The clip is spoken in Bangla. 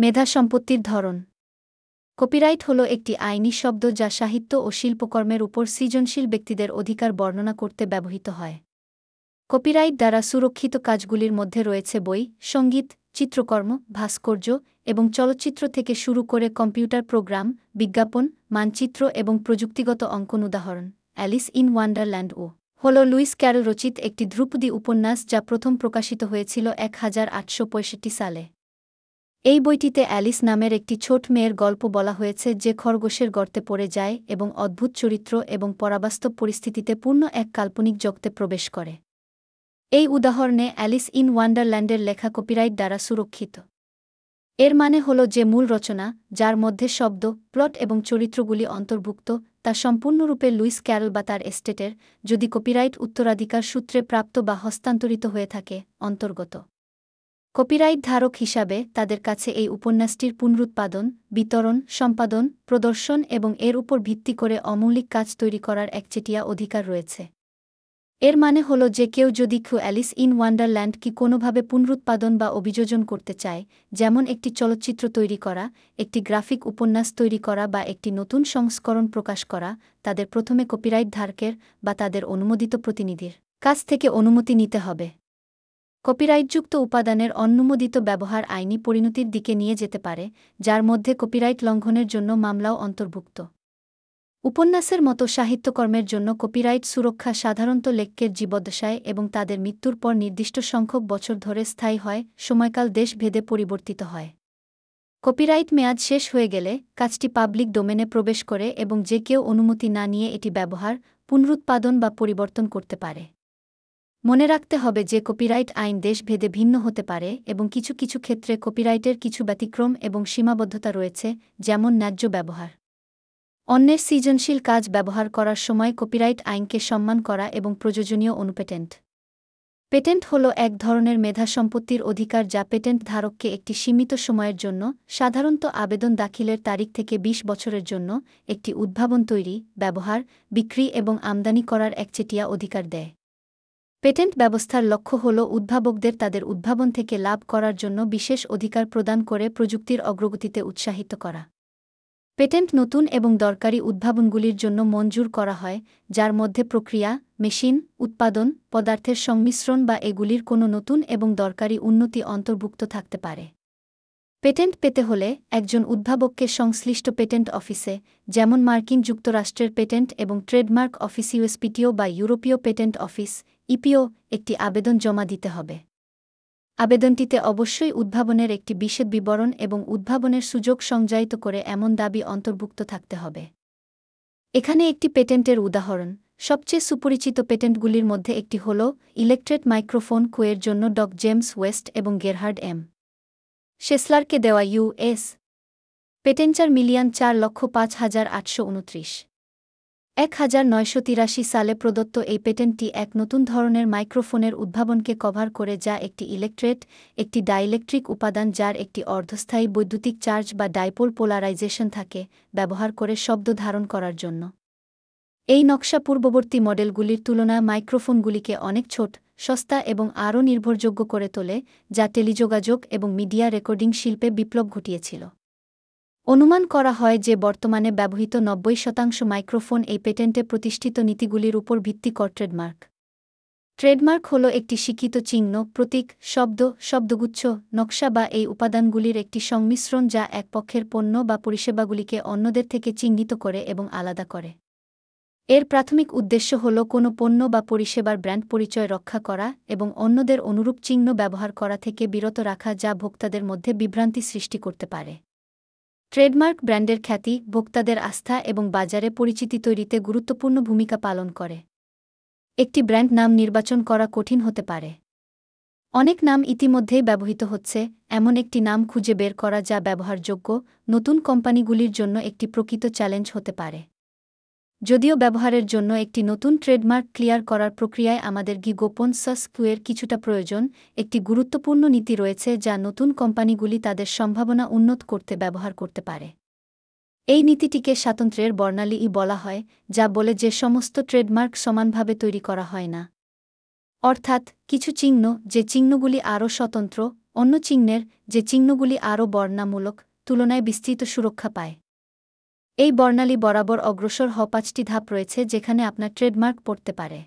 মেধা সম্পত্তির ধরন। কপিরাইট হল একটি আইনি শব্দ যা সাহিত্য ও শিল্পকর্মের উপর সৃজনশীল ব্যক্তিদের অধিকার বর্ণনা করতে ব্যবহৃত হয়। কপিরাইট দ্বারা সুরক্ষিত কাজগুলির মধ্যে রয়েছে বই, সংগীত, চিত্রকর্ম, ভাস্কর্য এবং চলচ্চিত্র থেকে শুরু করে কম্পিউটার প্রোগ্রাম, বিজ্ঞাপন, মানচিত্র এবং প্রযুক্তিগত অঙ্কন উদাহরণ। অ্যালিস ইন ওয়ান্ডারল্যান্ড ও। হল লুইস ক্যারল রচিত একটি ধ্রুপদী উপন্যাস যা প্রথম প্রকাশিত হয়েছিল এক হাজার আটশো পঁয়ষট্টি সালে। এই বইটিতে অ্যালিস নামের একটি ছোট মেয়ের গল্প বলা হয়েছে যে খরগোশের গর্তে পড়ে যায় এবং অদ্ভুত চরিত্র এবং পরাবাস্তব পরিস্থিতিতে পূর্ণ এক কাল্পনিক জগতে প্রবেশ করে। এই উদাহরণে অ্যালিস ইন ওয়ান্ডারল্যান্ডের লেখা কপিরাইট দ্বারা সুরক্ষিত। এর মানে হল যে মূল রচনা, যার মধ্যে শব্দ, প্লট এবং চরিত্রগুলি অন্তর্ভুক্ত, তা সম্পূর্ণরূপে লুইস ক্যারল বা তার এস্টেটের, যদি কপিরাইট উত্তরাধিকার সূত্রে প্রাপ্ত বা হস্তান্তরিত হয়ে থাকে, অন্তর্গত। কপিরাইট ধারক হিসাবে তাদের কাছে এই উপন্যাসটির পুনরুৎপাদন, বিতরণ, সম্পাদন, প্রদর্শন এবং এর উপর ভিত্তি করে অমৌলিক কাজ তৈরি করার একচেটিয়া অধিকার রয়েছে। এর মানে হল যে কেউ যদি খু অ্যালিস ইন ওয়ান্ডারল্যান্ড কি কোনোভাবে পুনরুৎপাদন বা অভিযোজন করতে চায়, যেমন একটি চলচ্চিত্র তৈরি করা, একটি গ্রাফিক উপন্যাস তৈরি করা বা একটি নতুন সংস্করণ প্রকাশ করা, তাদের প্রথমে কপিরাইট ধারকের বা তাদের অনুমোদিত প্রতিনিধির কাছ থেকে অনুমতি নিতে হবে। কপিরাইটযুক্ত উপাদানের অনুমোদিত ব্যবহার আইনি পরিণতির দিকে নিয়ে যেতে পারে, যার মধ্যে কপিরাইট লঙ্ঘনের জন্য মামলাও অন্তর্ভুক্ত। উপন্যাসের মতো সাহিত্যকর্মের জন্য কপিরাইট সুরক্ষা সাধারণত লেখকের জীবদ্দশায় এবং তাদের মৃত্যুর পর নির্দিষ্ট সংখ্যক বছর ধরে স্থায়ী হয়, সময়কাল দেশ ভেদে পরিবর্তিত হয়। কপিরাইট মেয়াদ শেষ হয়ে গেলে কাজটি পাবলিক ডোমেনে প্রবেশ করে এবং যে কেউ অনুমতি না নিয়ে এটি ব্যবহার, পুনরুৎপাদন বা পরিবর্তন করতে পারে। মনে রাখতে হবে যে কপিরাইট আইন দেশ ভেদে ভিন্ন হতে পারে এবং কিছু কিছু ক্ষেত্রে কপিরাইটের কিছু ব্যতিক্রম এবং সীমাবদ্ধতা রয়েছে, যেমন ন্যায্য ব্যবহার। অন্যের সৃজনশীল কাজ ব্যবহার করার সময় কপিরাইট আইনকে সম্মান করা এবং প্রয়োজনীয় অনুপেটেন্ট। পেটেন্ট হল এক ধরনের মেধা সম্পত্তির অধিকার যা পেটেন্ট ধারককে একটি সীমিত সময়ের জন্য, সাধারণত আবেদন দাখিলের তারিখ থেকে ২০ বছরের জন্য, একটি উদ্ভাবন তৈরি, ব্যবহার, বিক্রি এবং আমদানি করার একচেটিয়া অধিকার দেয়। পেটেন্ট ব্যবস্থার লক্ষ্য হল উদ্ভাবকদের তাদের উদ্ভাবন থেকে লাভ করার জন্য বিশেষ অধিকার প্রদান করে প্রযুক্তির অগ্রগতিতে উৎসাহিত করা। পেটেন্ট নতুন এবং দরকারি উদ্ভাবনগুলির জন্য মঞ্জুর করা হয়, যার মধ্যে প্রক্রিয়া, মেশিন, উৎপাদন, পদার্থের সংমিশ্রণ বা এগুলির কোনো নতুন এবং দরকারি উন্নতি অন্তর্ভুক্ত থাকতে পারে। পেটেন্ট পেতে হলে একজন উদ্ভাবককে সংশ্লিষ্ট পেটেন্ট অফিসে, যেমন মার্কিন যুক্তরাষ্ট্রের পেটেন্ট এবং ট্রেডমার্ক অফিস ইউএসপিটিও বা ইউরোপীয় পেটেন্ট অফিস ইপিও একটি আবেদন জমা দিতে হবে। আবেদনটিতে অবশ্যই উদ্ভাবনের একটি বিশেষ বিবরণ এবং উদ্ভাবনের সুযোগ সংজ্ঞায়িত করে এমন দাবি অন্তর্ভুক্ত থাকতে হবে। এখানে একটি পেটেন্টের উদাহরণ। সবচেয়ে সুপরিচিত পেটেন্টগুলির মধ্যে একটি হল ইলেকট্রেট মাইক্রোফোন কুয়ের জন্য ডক জেমস ওয়েস্ট এবং গেরহার্ড এম। শেসলারকে দেওয়া ইউএস পেটেন্টার মিলিয়ন চার লক্ষ পাঁচ হাজার আটশো উনত্রিশ। এক সালে প্রদত্ত এই পেটেন্টটি এক নতুন ধরনের মাইক্রোফোনের উদ্ভাবনকে কভার করে যা একটি ইলেকট্রেট, একটি ডাইলেকট্রিক উপাদান যার একটি অর্ধস্থায়ী বৈদ্যুতিক চার্জ বা ডাইপোল পোলারাইজেশন থাকে, ব্যবহার করে শব্দ ধারণ করার জন্য। এই নকশা পূর্ববর্তী মডেলগুলির তুলনায় মাইক্রোফোনগুলিকে অনেক ছোট, সস্তা এবং আরও নির্ভরযোগ্য করে তোলে, যা টেলিযোগাযোগ এবং মিডিয়া রেকর্ডিং শিল্পে বিপ্লব ঘটিয়েছিল। অনুমান করা হয় যে বর্তমানে ব্যবহৃত নব্বই শতাংশ মাইক্রোফোন এই পেটেন্টে প্রতিষ্ঠিত নীতিগুলির উপর ভিত্তি কর ট্রেডমার্ক। ট্রেডমার্ক হল একটি শিক্ষিত চিহ্ন, প্রতীক, শব্দ, শব্দগুচ্ছ, নকশা বা এই উপাদানগুলির একটি সংমিশ্রণ যা এক পক্ষের পণ্য বা পরিষেবাগুলিকে অন্যদের থেকে চিহ্নিত করে এবং আলাদা করে। এর প্রাথমিক উদ্দেশ্য হল কোনো পণ্য বা পরিষেবার ব্র্যান্ড পরিচয় রক্ষা করা এবং অন্যদের অনুরূপ চিহ্ন ব্যবহার করা থেকে বিরত রাখা যা ভোক্তাদের মধ্যে বিভ্রান্তি সৃষ্টি করতে পারে। ট্রেডমার্ক ব্র্যান্ডের খ্যাতি, ভোক্তাদের আস্থা এবং বাজারে পরিচিতি তৈরিতে গুরুত্বপূর্ণ ভূমিকা পালন করে। একটি ব্র্যান্ড নাম নির্বাচন করা কঠিন হতে পারে। অনেক নাম ইতিমধ্যেই ব্যবহৃত হচ্ছে, এমন একটি নাম খুঁজে বের করা যা ব্যবহারযোগ্য, নতুন কোম্পানিগুলির জন্য একটি প্রকৃত চ্যালেঞ্জ হতে পারে। যদিও ব্যবহারের জন্য একটি নতুন ট্রেডমার্ক ক্লিয়ার করার প্রক্রিয়ায় আমাদের গি গোপন সসকুয়ের কিছুটা প্রয়োজন, একটি গুরুত্বপূর্ণ নীতি রয়েছে যা নতুন কোম্পানিগুলি তাদের সম্ভাবনা উন্নত করতে ব্যবহার করতে পারে। এই নীতিটিকে স্বাতন্ত্র্যের বর্ণালী বলা হয়, যা বলে যে সমস্ত ট্রেডমার্ক সমানভাবে তৈরি করা হয় না। অর্থাৎ, কিছু চিহ্ন, যে চিহ্নগুলি আরও স্বতন্ত্র, অন্য চিহ্নের, যে চিহ্নগুলি আরও বর্ণামূলক, তুলনায় বিস্তৃত সুরক্ষা পায়। এই বর্ণালী বরাবর অগ্রসর হ পাঁচটি ধাপ রয়েছে যেখানে আপনার ট্রেডমার্ক পড়তে পারে।